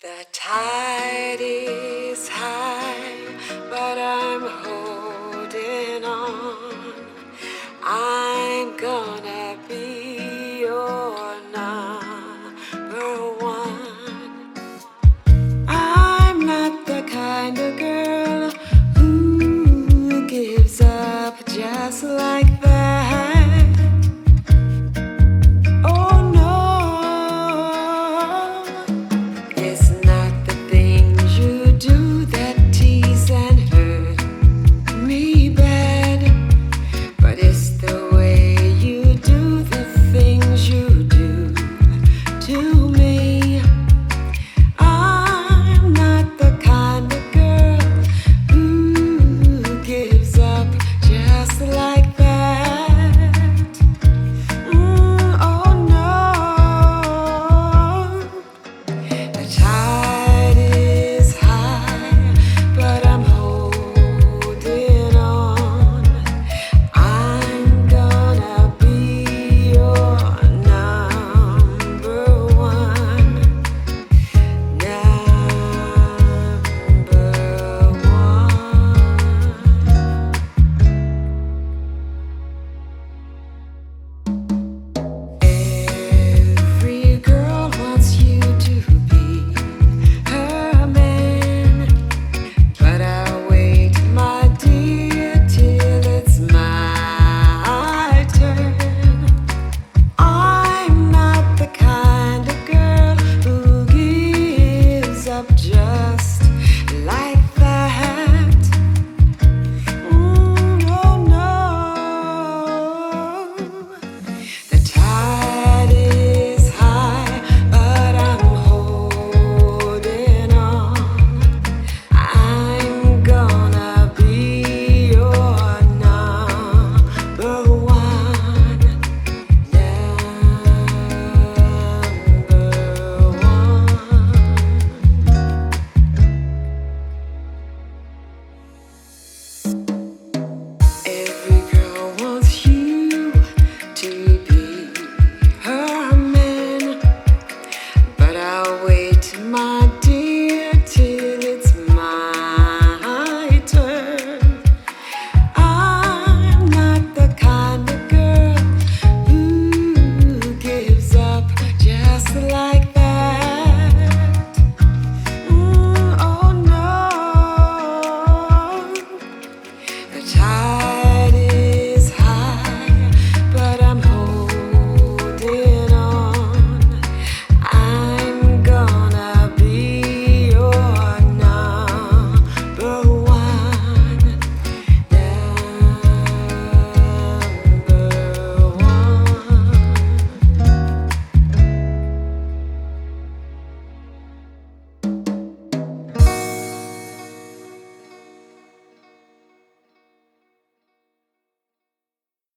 The tide is high, but I'm holding on. I'm gonna.